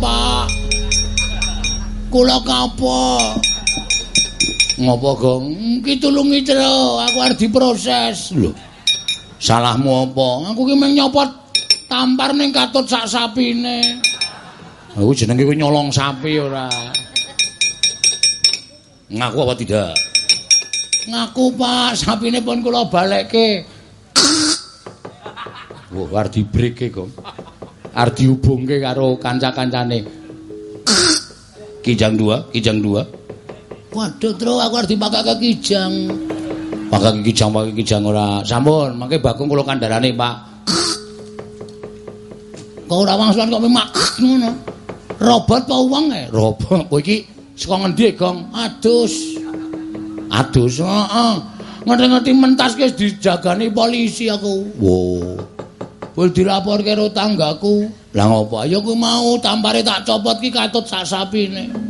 Pak. Kula kapok. Ngopo, Gong? Ki tulungi tro, aku arep diproses. Lho. Salahmu apa? Aku ki mung nyopot tampar ning katut sak sapine. Aku jenenge kuwi nyolong sapi ora. Ngaku apa tidak? Ngaku, Pak. Sapine pun kula balekke. Wah, arep dibreke, Gong. Arep dihubungke karo kanca-kancane. Kijang 2, Kijang 2. Waduh, Tru, aku harus dipakai ke kijang. Pakai ke kijang, pakai kijang ora. Sampun, mangke Bagong kula kandharane, Pak. Kok ora wangsulan kok memak ngono. Robot apa wong e? Robot. Kowe iki saka ngendi, Gong? Adus. Adus, heeh. Ngerti-ngerti mentas wis dijagani polisi aku. Wo. Wis dilaporke karo tanggaku. Lah ngopo? Ya kuwi mau tampare tak copot ki katut sak sapine.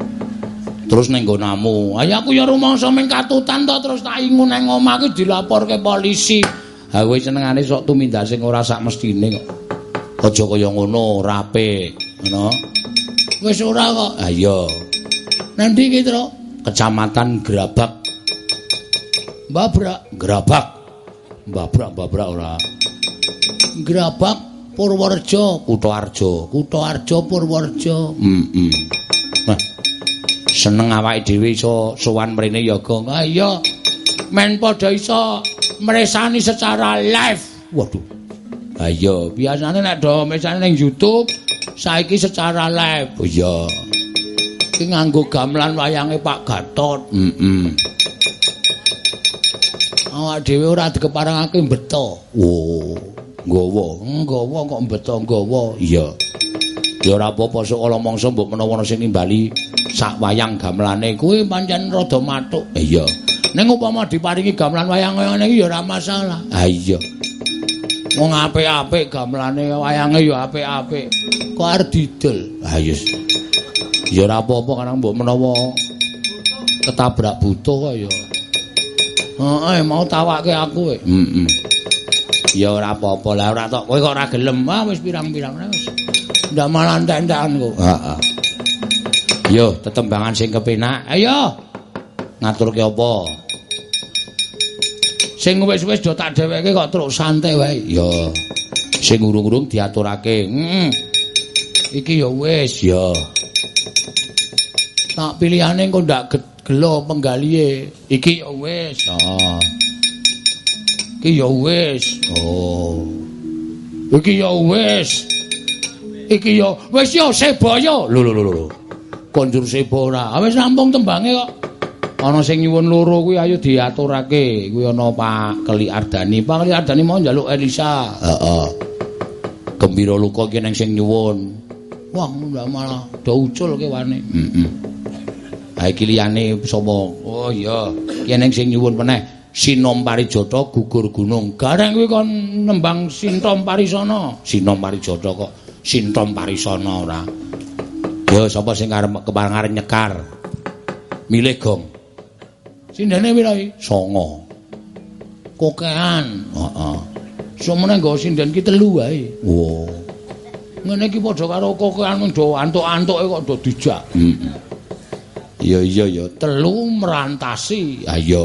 terus ning nggonamu. Ayo aku ya rumangsa ming katutan to terus tak ingun nang omah ki dilaporke polisi. Ha kowe senengane sok tumindak sing ora sak mestine kok. Aja kaya ngono, rape, ngono. Wis ora kok. Ha iya. Nanti ki, Tru? Kecamatan Grabak. Babrak, Grabak. Babrak, babrak ora. Grabak Purworejo, Kutoarjo, Kutoarjo Purworejo. Heeh. Mm Nah, seneng awake dhewe iso sowan mrene ya Gong. Ah iya. Men padha iso mresani secara live. Waduh. Ah iya, biasane nek do mesane ning YouTube, saiki secara live. Oh iya. Ki nganggo gamelan wayange Pak Gatot. Heeh. Mm Awak dhewe ora dikeparengake beto. Oh, nggawa. Nggawa kok beto nggawa. Iya. Ya ora apa-apa sok ala mangsa mbok menawa sing nimbali sak wayang gamelane kuwi pancen rada matuk. Eh, iya. Ning upama diparingi gamelan wayang ngene iki ya ora masalah. Ha iya. Wong apik-apik gamelane wayange ya apik-apik. Kok arep didol. Ha iya. Ya ora apa-apa kan mbok menawa ketabrak butuh kok ya. Heeh, mau tawake aku. Heeh. Ya ora apa-apa lah ora tok kowe kok ora gelem. Ah wis pirang-pirang wis. Ndak malah entek-entekan kok. Heeh. Yo, tetembangan sing kepenak. Ayo. Ngaturke apa? Sing wis-wis do tak dheweke kok truk santai wae. Yo. Sing urung-urung diaturake. Heeh. Iki yo wis, yo. Tak pilihane kok ndak gelo penggalihe. Iki yo wis. Oh. Iki yo wis. Oh. Iki yo wis. Iki yo wis yo sebaya. Lho lho lho konjur seba ora. Wis rampung tembange kok. Ana sing nyuwun loro kuwi ayo diaturake. Kuwi ana Pak Keli Ardani. Pak Keli Ardani mau njaluk Elisa. Heeh. Gembira luka ki ning sing nyuwun. Wah, ndak malah do ucul kewane. Heeh. Ha iki liyane sapa? Oh iya, ki ning sing nyuwun meneh. Sinom Parijata gugur gunung. Gareng kuwi kon nembang Sintom Parisana. Sinom Parijata kok Sintom Parisana ora. Yo sapa sing arep kepareng nyekar? Milih gong. Sindene pira iki? Songo. Kokean. Heeh. Sumene nggo sinden ki telu wae. Wo. Ngene iki padha karo kokean do antuk-antuke kok do dijak. Heeh. Iya iya ya, telu merantasi. Ha iya.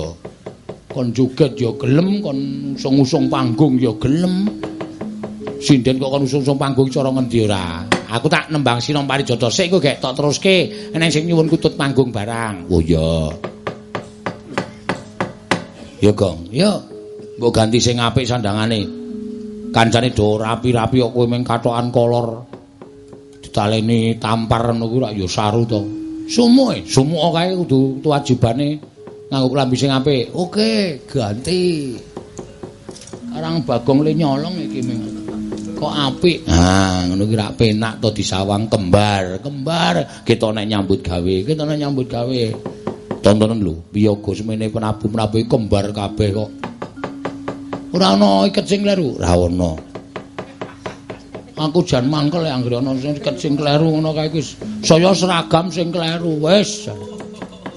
Kon joget ya gelem, kon usung-usung panggung ya gelem. Sinden kok kon usung-usung panggung cara ngendi ora? Aku tak nembang sinom parijata sik kok gek tok teruske enek sing nyuwun kutut panggung barang. Oh iya. Ya, Gong. Ya. Mbok ganti sing apik sandangane. Kancane do rapi-rapi kok kowe meng katokan kolor. Ditaleni tampar ngono kuwi rak ya saru to. Sumuke, sumuke kae kudu kewajibane nganggo klambi sing apik. Oke, ganti. Karang Bagong le nyolong iki meng. kok apik. Ha, ngono ki rak penak to disawang kembar. Kembar kita nek nyambut gawe, kita nek nyambut gawe. Tontonan lho, piyaga semene penabu-penabu kembar kabeh kok. Ora ana iket sing kleru, ora ana. Aku jan mangkel ya anggere ana sing iket sing kleru ngono kae wis saya seragam sing kleru wis.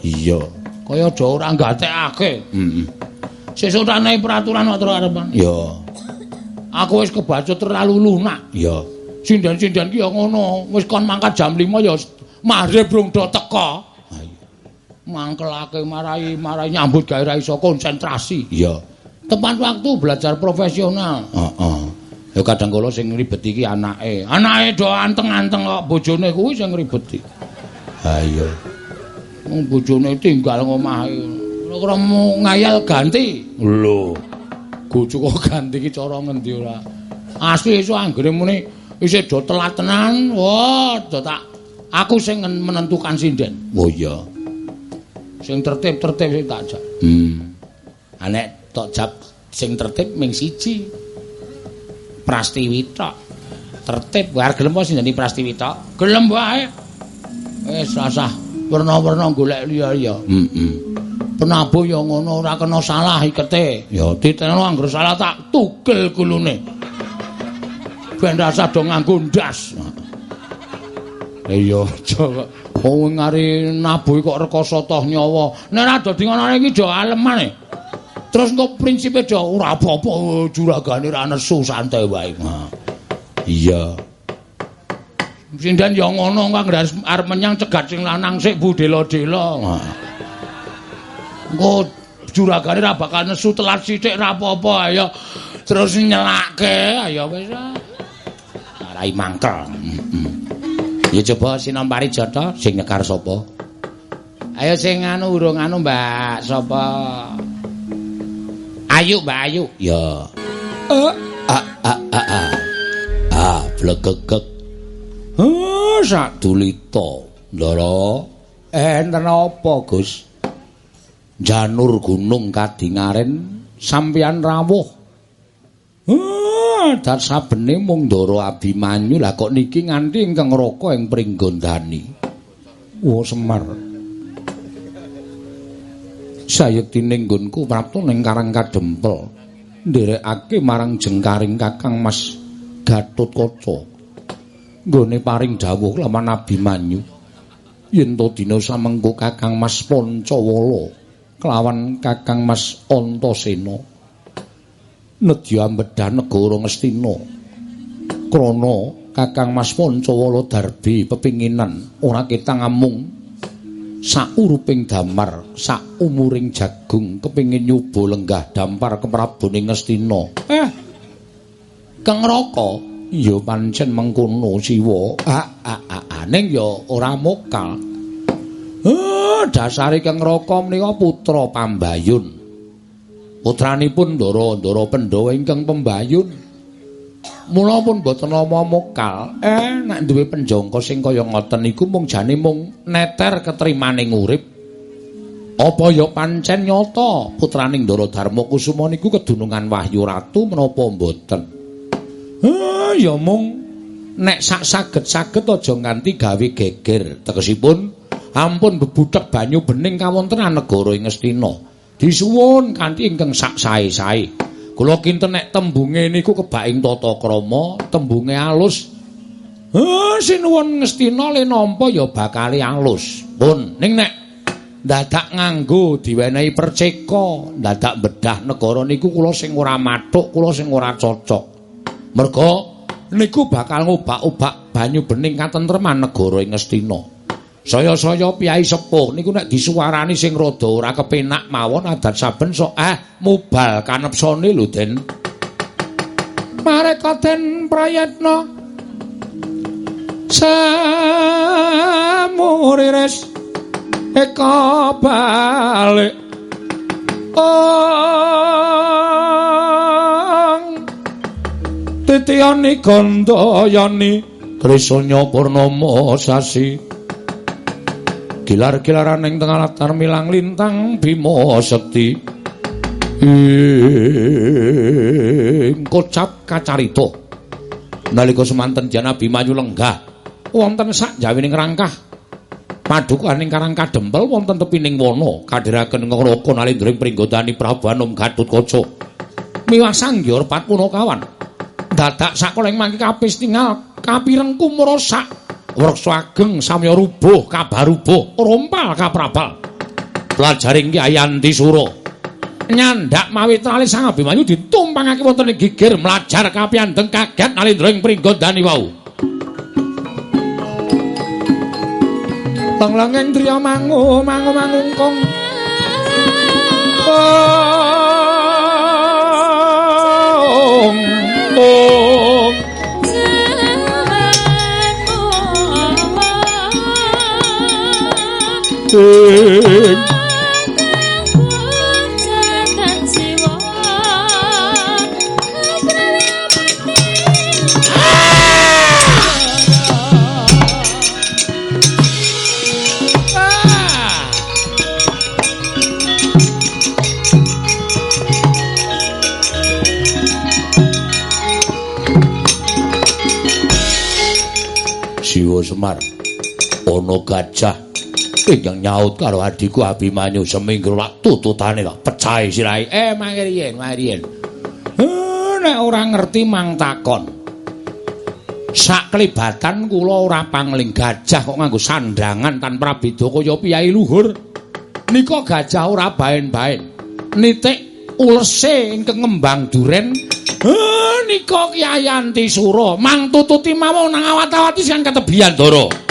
Iya. Kaya aja ora gatekake. Heeh. Sesuk tak peraturan kok terus arepan. Iya. Aku wis kebacut terlalu lunak. Iya. Sinden-sinden ki ya ngono, wis kon mangkat jam 5 ya maghrib rung do teka. Mangkelake marai marai nyambut gawe ra iso konsentrasi. Iya. Tepat waktu belajar profesional. Heeh. Ya kadang kala sing ngribet iki anake. Anake do anteng-anteng kok bojone kuwi sing ngribeti. Ha iya. Wong bojone tinggal ngomahe. Ora mau ngayal ganti. Lho. Bojo kok ganti ki cara ngendi ora. Asli iso anggere muni isih do telat tenan. Wah, do tak aku sing menentukan sinden. Oh iya. Sing tertib-tertib sing tak jak. Hmm. Anek tok jap sing tertib ming siji. Prastiwi tok. Tertib war gelem apa sinjeni Prastiwi tok? Gelem wae. Wis rasah werna-werna golek liya-liya. Heeh. Penabuh ya ngono ora kena salah ikete. Ya diteno anggere salah tak tugel gulune. Ben rasah do nganggo ndas. Iya, aja Oh ngari nabuh kok rekoso toh nyawa. Nek ra dadi ngono iki do alemane. Terus engko prinsipe do ora apa-apa juragane ra nesu santai wae. Iya. Sindan ya ngono kang arep menyang cegat sing lanang sik budela-dela. Engko juragane ra bakal nesu telat sithik ra apa-apa ayo terus nyelake ayo wis. Rai mangkel. Ya coba sinampari jata sing nyekar sapa? Ayo sing anu urung anu Mbak sapa? Ayu Mbak Ayu. Ya. Eh a a a a. Ah, blegegek. Sak dulita. Ndara, enten apa, Gus? Janur gunung kadingaren sampeyan rawuh. Ah, dat sabene mung Ndara Abimanyu lah kok niki nganti ingkang raka ing Pringgondani. Oh, Semar. Sayektining nggonku prapta ning Karang Kadempel. Nderekake marang jengkaring Kakang Mas Gatotkaca. Nggone paring dawuh laman Abimanyu. Yen to dina samengko Kakang Mas Pancawala kelawan Kakang Mas Antasena nedya ambedah negara Ngastina. Krana Kakang Mas Pancawala darbi pepinginan ora ketang amung sauruping damar saumuring jagung kepingin nyoba lenggah dampar ke Prabone Ngastina. Eh. Kang Raka, ya pancen mengkono Siwa. Ah ah ah, ah. ning ya ora mokal. Ah, dasare Kang Raka menika putra Pambayun. Putranipun Ndara Ndara Pandhawa ingkang Pembayun. Mula pun boten nama mokal. Eh, nek duwe penjangka sing kaya ngoten niku mung jane mung neter ketrimaning urip. Apa ya pancen nyata putraning Ndara Darma Kusuma niku kedunungan Wahyu Ratu menapa mboten? Ah, ya mung nek sak saged-saged aja nganti gawe geger. Tegesipun ampun bebutek banyu bening kawontenan negara ing Ngastina. Disuwun kanthi ingkang sak sae-sae. Kula kinten nek tembunge niku kebaing tata krama, tembunge alus. Ah, sinuwun Ngastina le nampa ya bakal alus. Pun, ning nek dadak nganggo diwenehi perceka, dadak bedah negara niku kula sing ora mathuk, kula sing ora cocok. Merga niku bakal ngobak-obak banyu bening katentreman negara ing Ngastina. Saya-saya piyai sepuh niku nek disuwarani sing rada ora kepenak mawon adat saben sok eh mubal kanepsane lho Den. Mareka den prayetna samurires eka balik ong titiyani gandayani krisanya purnama sasi. Gilar-gilaran ing tengah latar milang lintang bima sekti. Ing kocap kacarita. Nalika semanten jana bimayu lenggah wonten sak jawining rangkah padukaning karang kadempel wonten tepining wana kadhiraken ngroko nalindring pringgodani Prabu Anom Gatutkaca miwasang yor pat punakawan dadak sakoleng mangke kapis tinggal kapirengku merosak. Wreksa ageng samya rubuh kabarubuh rompal kaprabal. Pelajaring Kyai Andi suro. Nyandak mawi trali sang abimanyu ditumpangake wonten ing gigir mlajar kapiandeng kaget nalindra ing Pringgodani wau. Tenglengeng driya mangu mangu mangungkung oh. Semar gajah. Ingkang nyaut karo adiku Abimanyu seminggu lak tututane lak pecahe sirahe eh mangriyen mangriyen eh, nek ora ngerti mang takon. Sak kelibatan kula ora pangling gajah kok nganggo sandangan tanpa beda kaya piyai luhur. Nika gajah ora baen-baen. Nitik ulese ingkang ngembang duren. Eh, nika Kyai Antisura mang tututi mawon nang awat-awati sing ketebian Dara.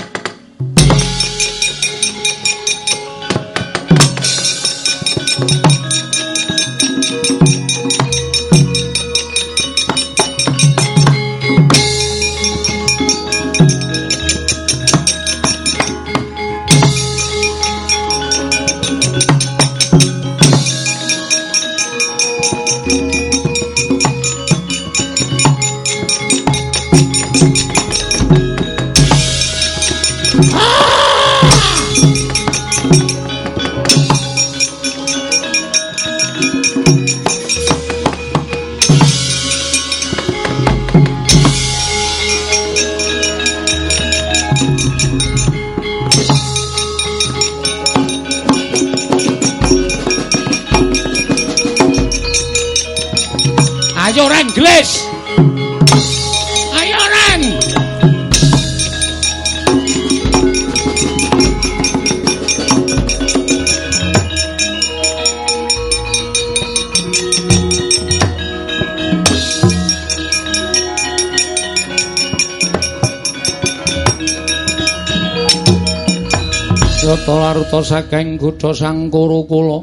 Saking kutha Sangkuru kula.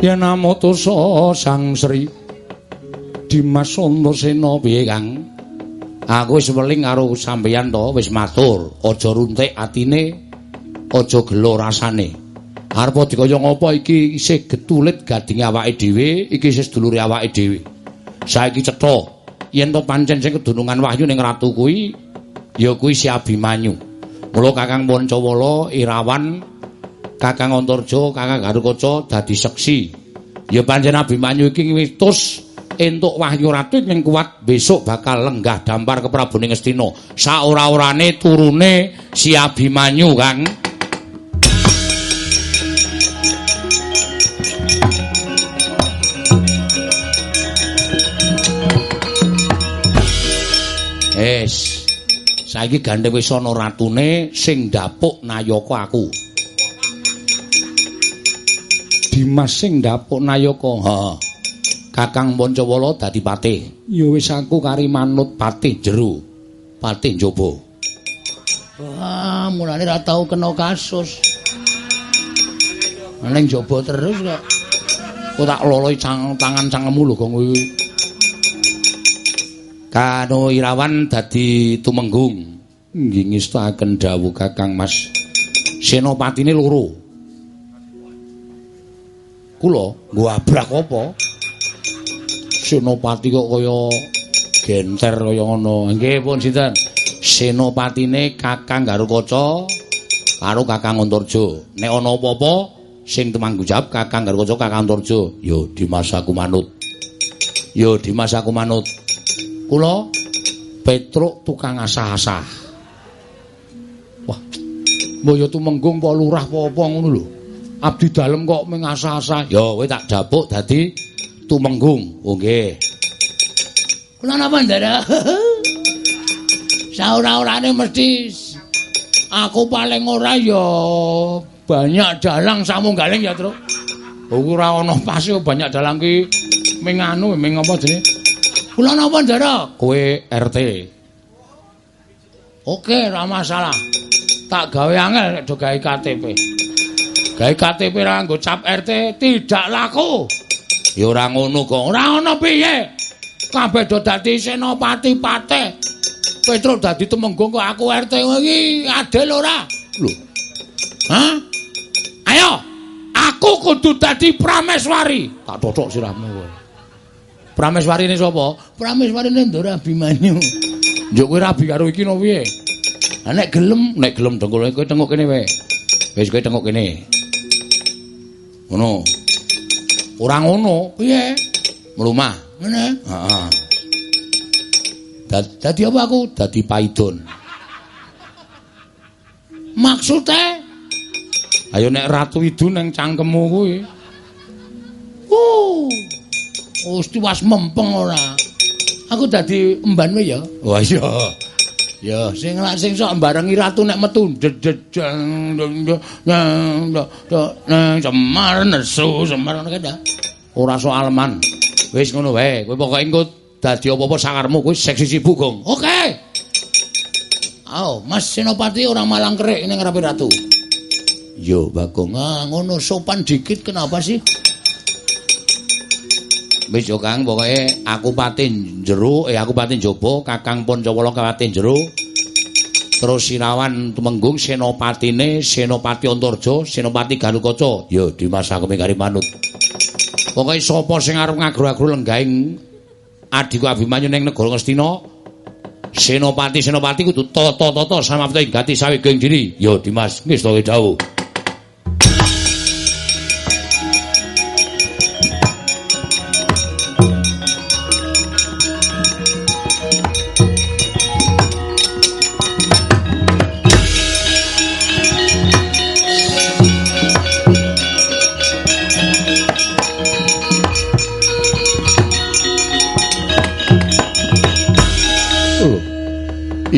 Yen amotosa Sang Sri. Dimas Antasena piye Kang? Aku wis weling karo sampeyan to wis matur. Aja runtik atine aja gelo rasane. Arep dikaya ngapa iki isih getulit gading awake dhewe iki isih sedulure awake dhewe. Saiki cetha. Yen to pancen sing kedunungan wahyu ning ratu kuwi ya kuwi si Abimanyu Mula Kakang Pancawala Irawan Kakang Antarja Kakang Garukaca dadi seksi. Ya pancen Abimanyu iki witus entuk wahyu ratu ing kuat besok bakal lenggah dampar ke Prabu Ngestina. Saora-orane turune si Abimanyu, Kang. Saiki gandeng wis ana ratune sing ndapuk nayaka aku. Dimas sing ndapuk nayaka Kakang Pancawala dadi patih. Ya wis aku kari manut patih jero patih njaba wah mulane ra tau kena kasus. Ning njaba terus kok. Kok tak loloi tangan cangkemmu lho kok Kano Irawan dadi tumenggung. Nggih ngestakaken dawuh Kakang Mas. Senopatine loro. Kula nggo abrak apa? Senopati kok kaya genter kaya ngono. Nggih pun sinten? Senopatine Kakang Garukaca karo Kakang Antarja. Nek ana apa-apa sing temanggung jawab Kakang Garukaca Kakang Antarja. Yo Dimas aku manut. Yo Dimas aku manut. Kula Petruk tukang asah-asah. Wah. Mbaya tumenggung apa lurah apa-apa ngono lho. Abdi dalem kok mengasah-asah. Ya kowe tak dapuk dadi tumenggung. Oh nggih. Kula napa ndara? Saora-orane mesti aku paling ora ya banyak dalang samunggaling ya, Tru. Oh ora ana pas banyak dalang ki menganu meng apa jenenge? Kula napa, Ndara? Kowe RT. Oke, ora masalah. tak gawe angel nek do gawe KTP. Gawe KTP ra nggo cap RT tidak laku. Ya ora ngono kok. Ora ono piye? Kabeh do dadi senopati pate. Petro dadi temenggung kok aku RT iki adil ora? Lho. Hah? Ayo. Aku kudu dadi prameswari. Tak cocok sirahmu kowe. Prameswari ini sapa? Prameswari ini Ndora Abimanyu. Njuk kowe rabi karo iki no piye? Lah nek gelem, nek gelem dengkul kowe tengok kene wae. Wis kowe tengok kene. Ngono. Ora ngono, piye? Mlumah. Ngene. Heeh. Dadi apa aku? Dadi paidon. Maksude? Ayo nek ratu idu ning cangkemmu kuwi. Uh. Gusti was mempeng ora. Aku dadi embanmu ya. Wah iya. Ya sing lak sing sok barengi ratu nek metu dedeng nang semar nesu semar ngono kae Ora soal man. Wis ngono wae. Kowe pokoke engko dadi apa-apa sangarmu kuwi seksi sibuk, Gong. Oke. Ayo, Mas Senopati ora malang kerik ning ngarepe ratu. Yo, Bagong, ah, ngono sopan dikit kenapa sih? Wis yo Kang, pokoke aku pati jero, eh aku pati njaba, Kakang Pancawala pati jero. Terus Sirawan Tumenggung senopatine Senopati Antarja, Senopati Galukaca. Yo Dimas aku mingari manut. Pokoke sapa sing arep ngagro-agro lenggahing adiku Abimanyu ning negara Ngastina? Senopati Senopati kudu tata-tata samapta ing gati saweging diri. Yo Dimas, to dawuh.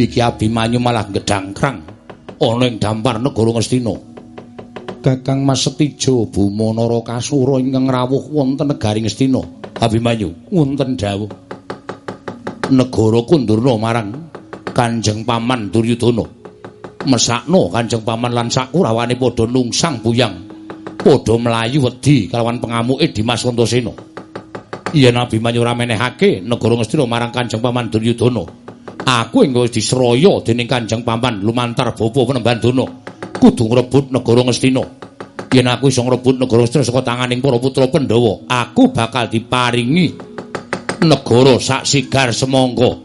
Iki Abimanyu malah gedangkrang ana ing dampar negara Ngastina. Kakang Mas Setijo Bumanara Kasura ingkang rawuh wonten negari Ngastina. Abimanyu wonten dawuh. Negara kundurna marang Kanjeng Paman Duryudana. Mesakno Kanjeng Paman lan sakurawane padha nungsang buyang. Padha mlayu wedi kalawan pengamuke Dimas Antasena. Yen Abimanyu ora menehake negara Ngastina marang Kanjeng Paman Duryudana. Aku engko wis disraya dening Kanjeng Paman. Lumantar bapa penemban dono. Kudu ngrebut negara Ngastina yen aku iso ngrebut negara Ngastina saka tanganing para putra Pandhawa aku bakal diparingi negara sak sigar semangka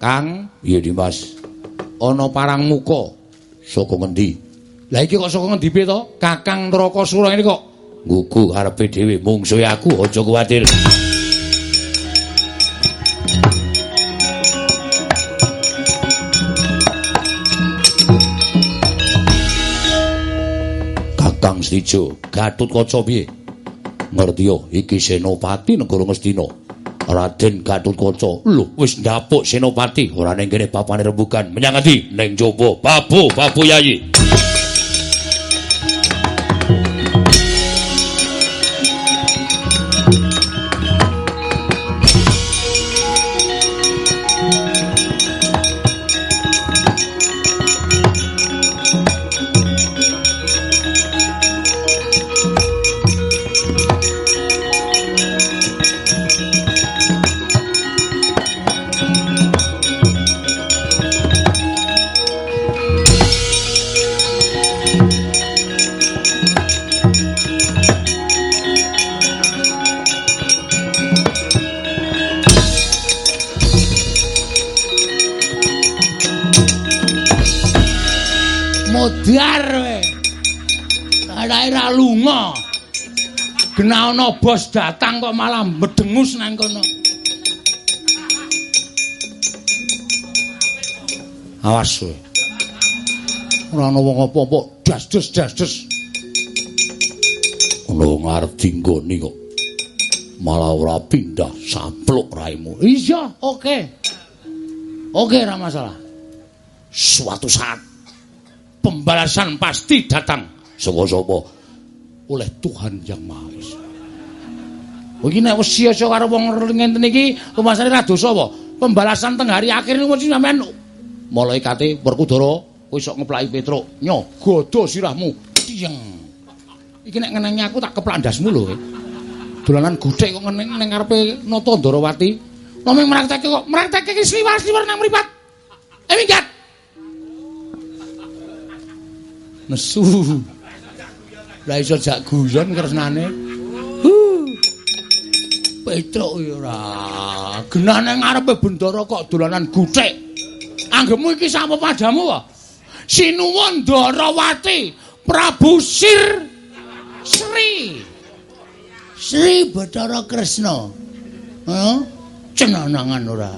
Kang iya Dimas ana parang muka. Saka ngendi? Lah iki kok saka ngendi piye to? Kakang Trakasura ini kok. Gugu karepe dhewe. Mungsuhe aku aja kuwatir Stijo, Gatut Kaca piye? Ngerti yo, iki Senopati negara Ngastina. Raden Gatut Kaca. Lho, wis ndapuk Senopati ora ning kene papane rembugan. Menyang endi? Ning jaba. Babu, babu Yayi. Bos datang kok malah medengus nang kono. Awas kowe. Ora ana wong apa-apa, das-des das-des. Ono ngarep dinggoni kok. Malah ora pindah sampluk raimu. Iya, oke. Oke, ora masalah. Suatu saat pembalasan pasti datang. Sapa-sapa? oleh Tuhan Yang Maha Esa. Iki nek wis sia-sia karo wong ngenten iki rumasane ra dosa apa? Pembalasan teng hari akhir niku mesti sampean malaikate Werkudara kowe sok ngeplaki Petruk. Nyo, godo sirahmu. Tiyeng. Iki nek ngenengi aku tak keplak ndasmu lho. Dolanan gudhek kok ngeneng ning ngarepe Nata Ndarawati. Nomeng mraktekke kok mraktekke iki sliwar-sliwar nang mripat. Eh minggat. Nesu. Lah iso jak guyon kresnane. Petruk ora. Genane ngarepe bendara kok dolanan gudhek. Anggemu iki sapa padamu wae? Sinuwun Ndarawati Prabu Sir Sri Sri Bathara Kresna. Heh, cenanangan ora.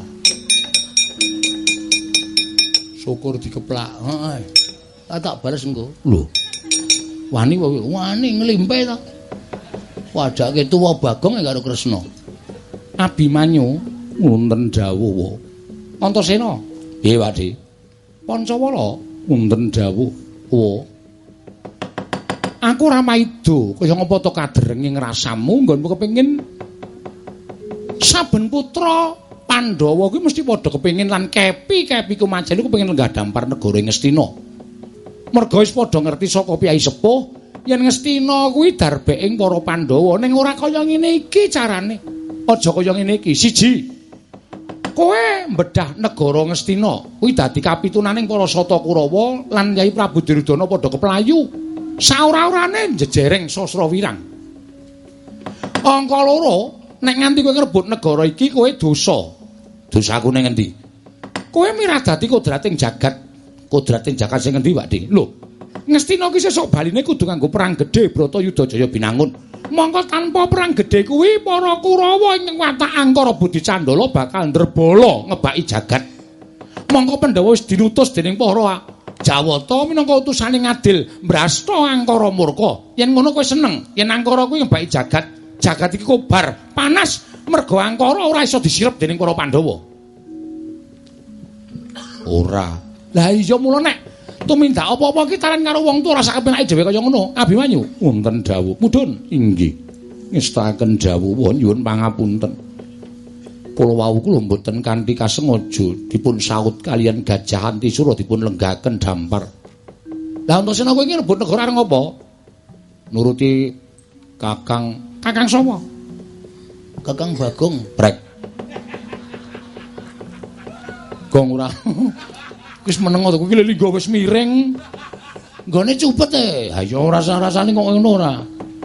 Syukur dikeplak. Heeh. Tak tak bales engko. Lho. Wani wae, wani nglimpe to. Wajake tuwa Bagong karo Kresna. Abimanyu wonten dawuh. Antasena. Piye, Wadi? Pancawala wonten dawuh. Wa. Aku ora maido kaya ngapa to kadrenging rasamu nggonmu kepengin saben putra Pandhawa kuwi mesti padha kepengin lan kepi-kepi kumajan iku kepengin lenggah dampar negara Ngastina. Merga wis padha ngerti saka piyai sepuh yen Ngastina kuwi darbeking para Pandhawa ning ora kaya ngene iki carane. Aja kaya ngene iki. Siji. Kowe mbedah negara Ngastina kuwi dadi kapitunaning para Sata Kurawa lan Kyai Prabu Duryudana padha keplayu. Saora-orane jejereng sastra wirang. Angka loro, nek nganti kowe ngrebut negara iki kowe dosa. Dosaku ning endi? Kowe miradati kodrating jagat. Kodrating jagat sing endi, Pak Dik? Lho, Ngastina ki sesuk baline kudu nganggo perang gedhe Bratayuda Jaya binangun. Mongko tanpa perang gedhe kuwi para Kurawa ing watak Angkara Budi Candala bakal ndrebala ngebaki jagat. Mongko Pandhawa wis dinutus dening para Jawata minangka utusane ngadil mbrasta Angkara murka. Yen ngono kowe seneng, yen Angkara kuwi ngebaki jagat, jagat iki kobar, panas merga Angkara ora iso disirep dening para Pandhawa. Ora. Lah iya mula nek tumindak apa-apa ki taran karo wong tuwa rasa kepenake dhewe kaya ngono. Abimanyu, wonten dawuh. Mudhun, inggih. Ngestaken dawuh nyuwun pangapunten. Kula wau kula mboten kanthi kasengaja dipun saut kalian Gajah Antisura dipun lenggaken dampar. Lah antasena kowe iki rebut negara areng apa? Nuruti Kakang Kakang sapa? Kakang Bagong. Brek. Gong ora. Wis meneng to kuwi lho wis miring. Nggone cupet e. Ha ya rasa-rasane kok ngono ora.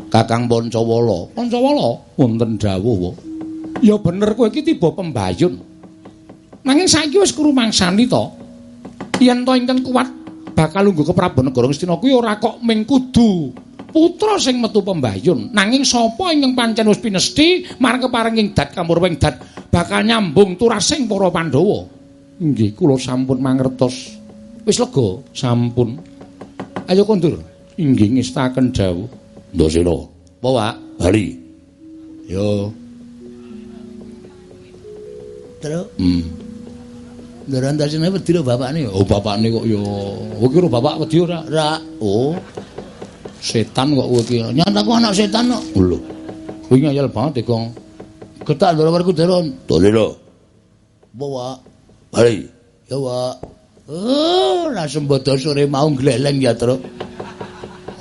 Kakang Pancawala. Pancawala wonten dawuh wae. Ya bener kowe iki tiba pembayun. Nanging saiki wis krumangsani to. Yen to ingkang kuat bakal lungguh ke Prabu Negara Ngastina kuwi ora kok ming kudu putra sing metu pembayun. Nanging sapa ingkang pancen wis pinesti marang keparenging dat kamurwing dat bakal nyambung turasing para Pandhawa. Nggih, kula sampun mangertos. Wis lega, sampun. Ayo kondur. Inggih ngestaken dawuh. Ndasena. Apa, Pak? Bali. Yo. Terus? Hmm. Ndaran tasine wedi lho bapakne. Oh, bapakne kok yo. Oh, kira bapak wedi ora? Ora. Oh. Setan kok kowe iki. Nyataku anak setan kok. Lho. Kowe ngayal banget, Kong. Ketak ndara karo Deron. Dole lho. Bali. Ya, Pak. Oh, lah sembodo sore mau gleleng ya, Tru.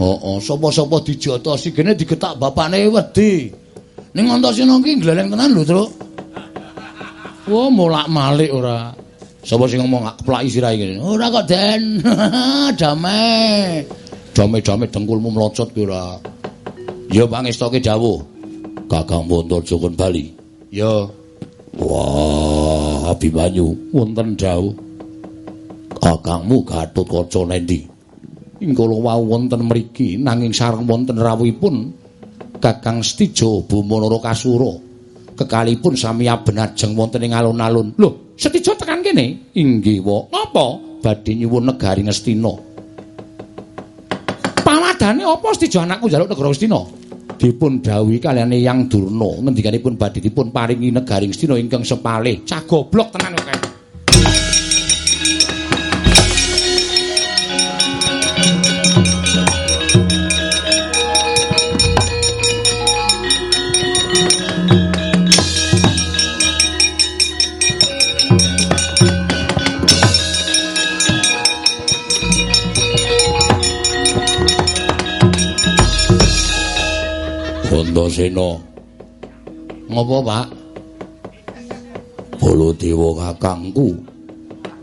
Oh, oh, sapa-sapa dijotosi gene digetak bapakne wedi. Ning Antasena iki gleleng tenan lho, Tru. Wah, molak-malik ora. Sapa sing ngomong keplaki sirahe ngene? Ora kok, Den. Damai. Damai-damai dengkulmu mlocot ki ora. Ya pangestoke dawuh. Kakang Wontoljo kon Bali. Ya. Wah, Abimanyu wonten dawuh. Kakangmu Gatotkaca nendi? Ing kala wau wonten mriki nanging sareng wonten rawuhipun Kakang Stijo Bumanara Kasura. kekalipun sami abenajeng wonten ing alun-alun. Lho, Setijo tekan kene? Inggih, Wa. Napa? Badhe nyuwun negari Ngastina. Pawadane apa Setijo anakku njaluk negara Ngastina? Dipun dawuhi kaliyan Yang Durna ngendikanipun badhe dipun paringi negari Ngastina ingkang sepalih. Cah goblok tenan Antasena. Ngopo, Pak? Baladewa kakangku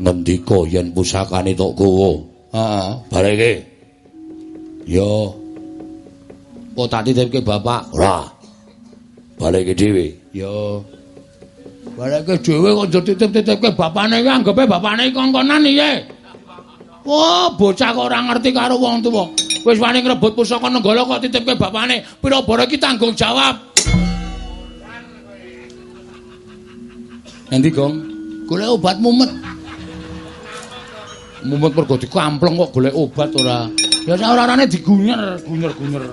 ngendika yen pusakane tok gawa. Heeh, baleke. Yo. Kok tak titipke bapak? Ora. Baleke dhewe. Yo. Baleke dhewe kok aja titip-titipke bapane iki anggepe bapane kongkonan iki. Wah, bocah kok ora ngerti karo wong tuwa. Wis wani ngrebut pusaka nenggala kok titipke bapane. Pira bara iki tanggung jawab. Endi, Gong? Golek obat mumet. Mumet mergo dikampleng kok golek obat ora. Ya ora-orane digunyer, gunyer-gunyer.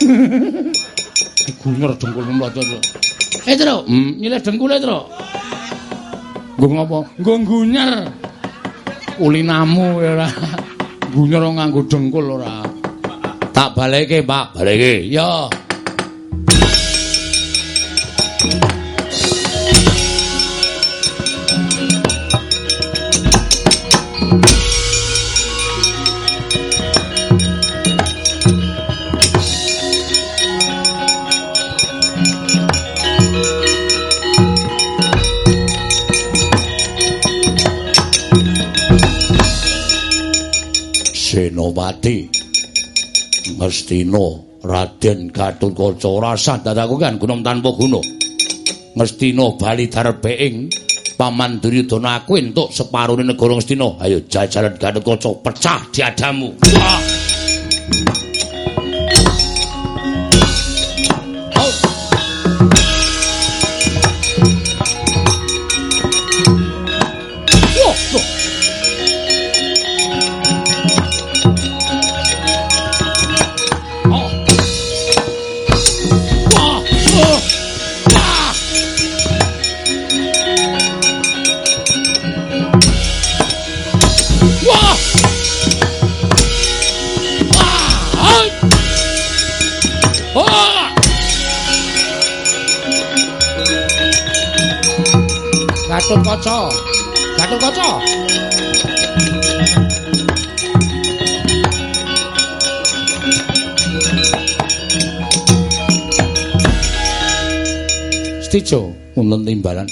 digunyer dengkul mlocot. Eh, Tru, hmm, nyilih dengkule, Tru. Nggo ngopo? Nggo gunyer. Ulinamu ora. Gunyer nganggo dengkul ora. Tak baleke, Pak. Baleke. Ya. Senopati Ngestina Raden Gatotkaca rasah dadaku kan gunung tanpa guna Ngestina bali darbeing Paman Duryudana aku entuk separone negara Ngestina ayo jajaran Gatotkaca pecah diadamu Wah kaca. Gatut kaca. Stijo wonten timbalan.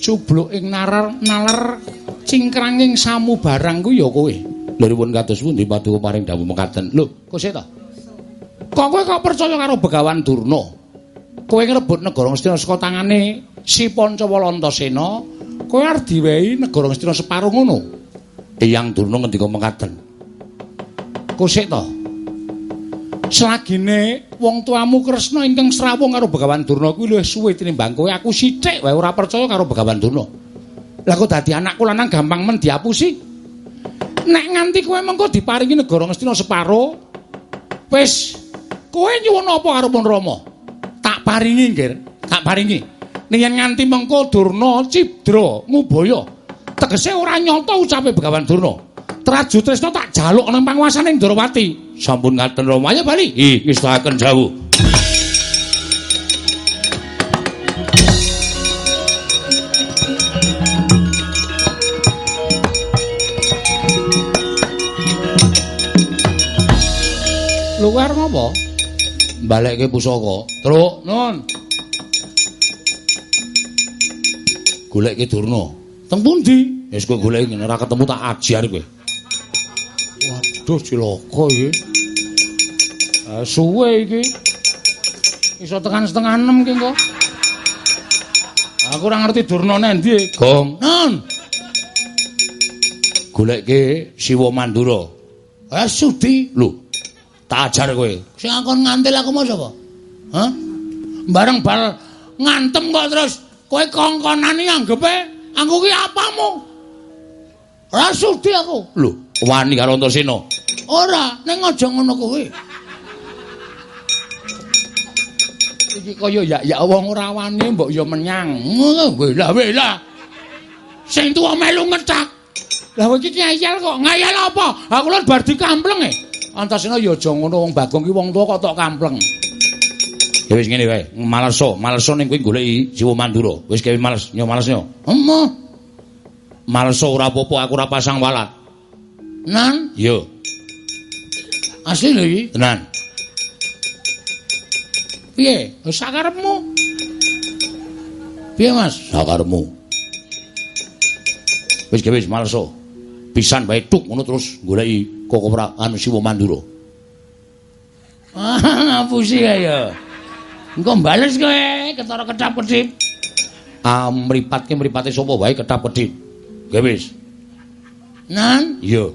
Cubluk ing narar nalar cingkranging samu barang ku ya kowe. Lha ripun kados pundi paduka paring dawuh mekaten. Lho, kok seta? Kok kowe kok percaya karo Begawan Durna? Kowe ngrebut negara Ngastina saka tangane si Pancawala Antasena, kowe arep diwehi negara Ngastina separo ngono. Eyang Durna ngendika mekaten. Kosek to. Selagine wong tuamu Kresna ingkang srawung karo Begawan Durna kuwi luwih suwe tinimbang kowe aku sithik wae ora percaya karo Begawan Durna. Lah kok dadi anakku lanang gampang men diapusi? Nek nganti kowe mengko diparingi negara Ngastina separo, wis kowe nyuwun apa karo Pun Rama? Tak paringi, Nggir. Tak paringi. Ning yen nganti mengko Durna Cidra ngubaya, tegese ora nyata ucape Begawan Durna. Traju Tresna tak jaluk nang panguwasaning Ndrawati. Sampun ngaten Rama, ayo bali. Ih, ngestahaken jauh. Luar ngopo? Balekke pusaka. Truk, nun. Golekke Durna. Teng pundi? Wis kowe goleki ora ketemu tak ajar kowe. Waduh cilaka iki. Ah suwe iki. Iso tekan setengah enam ki kok. Aku ora ngerti Durna endi. Gong. Nun. Golekke Siwa Mandura. Ah sudi. Lho, tak ajar kowe. Sing akon ngantil aku mau sapa? Hah? Bareng bal ngantem kok terus kowe kongkonane anggepe aku ki apamu? Ora sudi aku. Lho, wani karo Antasena. Ora, ning aja ngono kowe. Iki kaya ya ya wong ora wani mbok ya menyang. Ngono wela wela. Sing tuwa melu ngecak. Lah iki ngayal kok, ngayal apa? Aku lho bar dikampleng e. Antasena ya aja ngono wong Bagong ki wong tuwa kok tok kampleng. Ya wis ngene wae, malerso, malerso ning kowe goleki Jiwa Mandura. Wis gawe males, nyo males nyo. Emoh. Malerso ora apa-apa, aku ora pasang walat. Nan? Yo. Asli lho iki? Tenan. Piye? Sakarepmu. Piye, Mas? Sakarepmu. Wis ge wis maleso. Pisan bae tuk ngono terus goleki kokopra anu Siwa Mandura. Ah, ngapusi ya. Engko bales kowe ketara kedap-kedip. Ah, mripatke mripate sapa wae kedap-kedip. Ge wis. Nan? Iya.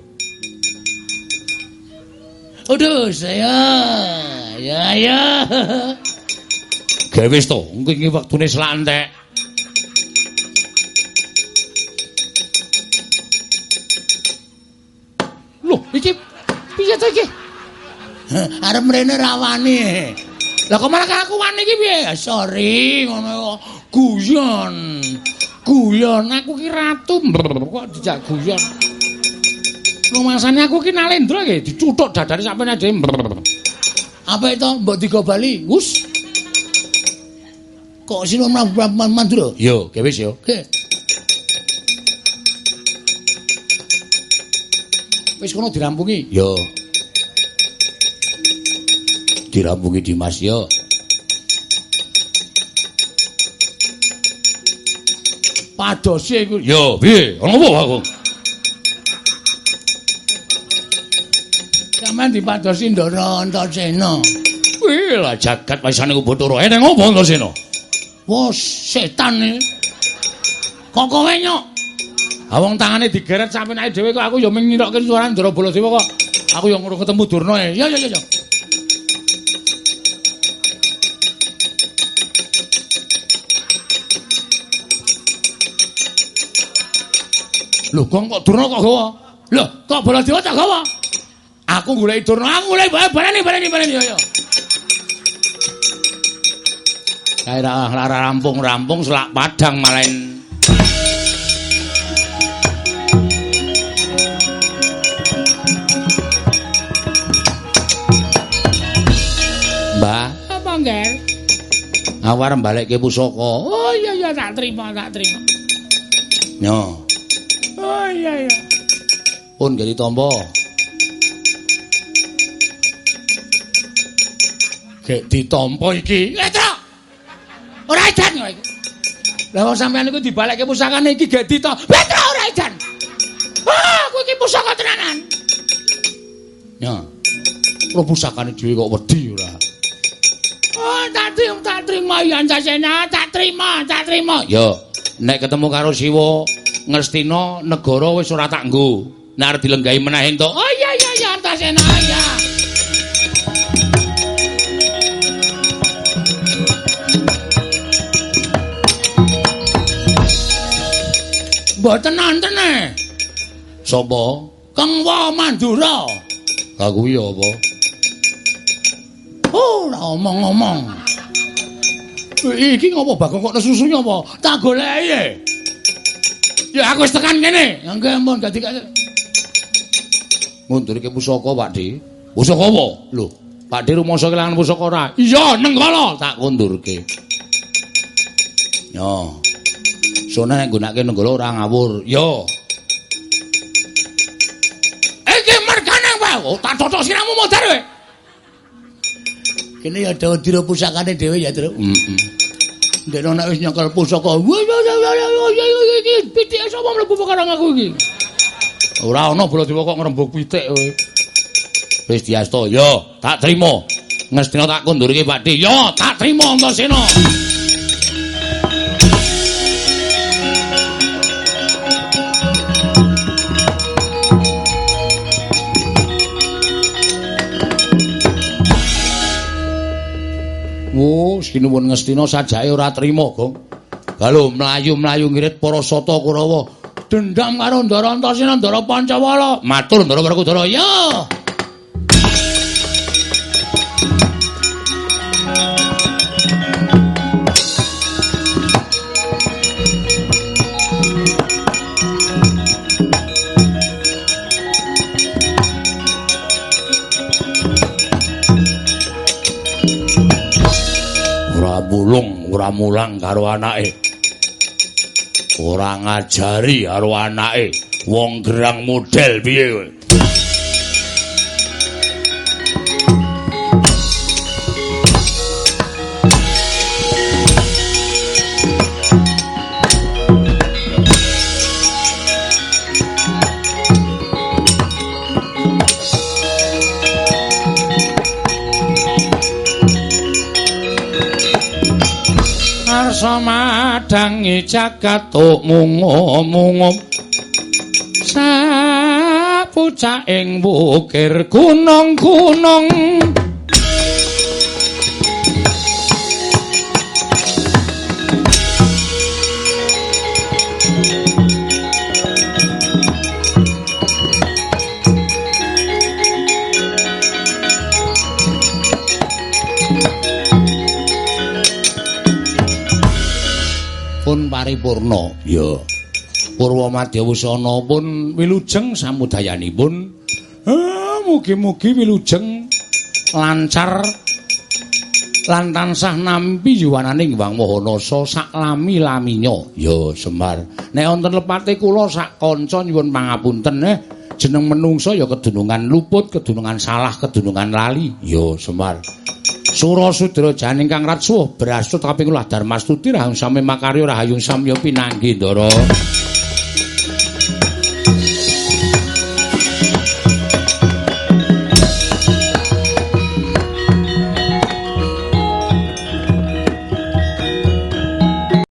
Aduh, saya. Ya, ya. Wis to, engko iki wektune slantek. Iki piye to iki? Arep mrene rawani. Lah kok malah aku wani iki piye? Sorry, ngono guyon. Guyon, aku ki ratu. Kok dijak guyon. Rumasane aku ki nalendra iki dicuthuk dadane sampeyan dhewe. Apa itu mbok digobali? Wus. Kok sino mandura? Yo, wis yo. Oke. Wis kono dirampungi. Yo. Dirampungi Dimas yo. Padose iku. Yo, piye? Ono apa aku? Sampeyan dipadosi Ndara Antasena. Kuwi lah jagat waisane Bathara. Eh nang opo Antasena? Wah, setan iki. Kok kowe nyok? Ha wong tangane digeret sampe nek dhewe kok aku ya mung nyirokke suara Ndara Baladewa kok. Aku ya ngono ketemu Durna. Ya ya ya ya. Lho, kok kok Durna kok gawa? Lho, kok Baladewa tak gawa? Aku golek Durna, aku golek barani barani barani ya ya. Kae lara rampung-rampung selak padang malen. Awar balikke pusaka. Oh iya iya tak terima tak terima. Yo, Oh iya iya. pun gari tampa. Gek ditampa iki. Letro. Ora edan kowe iki. Lah wong sampean iku dibalekke pusakane iki gek dita. Letro ora edan. Ah, kowe iki pusaka tenanan. Ya. Ora pusakane dhewe kok wedi ora. Tak terima Yan Sasena, tak terima, tak terima. Yo, nek ketemu karo Siwa Ngestina negara wis ora tak nggo. Nek arep dilenggahi meneh entuk. Oh iya iya iya Antasena ya. Mboten nonton e. Sapa? Kang Wa Mandura. Ka kuwi apa? Oh, ora omong-omong. Iki ngopo Bagong kok nesusunya apa? Tak goleki e. Ya aku wis tekan kene. Nggih ampun dadi Ngundurke pusaka, Pakde. Pusaka apa? Lho, Pakde rumangsa kelangan pusaka ora? Iya, nenggala. Tak kundurke. Yo. Sone nek nggunakake nenggala ora ngawur. Yo. Iki mergane wae. Oh, tak cocok siramu modar kowe. Kene ya dawa dira pusakane dhewe ya, Tru. Heeh. Ndekno nek wis nyekel pusaka, ya ya ya ya ya ya pitik sapa mlebu perkara aku iki. Ora ana Baladewa kok ngrembug pitik kowe. Wis diasta. Yo, tak trima. Ngestina tak kundurke, Pakde. Yo, tak trima Antasena. Oh, sinuwun Ngestina sajake ora trima, Gong. Kalau mlayu-mlayu ngirit para sata Kurawa, Dendam karo Ndara Antasena, Ndara Pancawala. matur Ndara Werkudara. Yo. Ora mulang karo anake. Ora ngajari karo anake. Wong gerang model piye kowe? Rasa madangi jagat mungo-mungo sapucak ing bukir gunung-gunung paripurna ya. Purwa Madya Wusana pun wilujeng samudayanipun. Ah mugi-mugi wilujeng lancar lan tansah nampi yuwananing Wang Mahanasa saklami laminya ya Semar nek wonten lepate kula sak kanca nyuwun pangapunten eh jeneng menungsa ya kedunungan luput kedunungan salah kedunungan lali. Ya Semar Sura Sudra janing kang ratsuh berasut kaping kula Darmastuti rahang sami makarya rahayung samya pinanggi ndara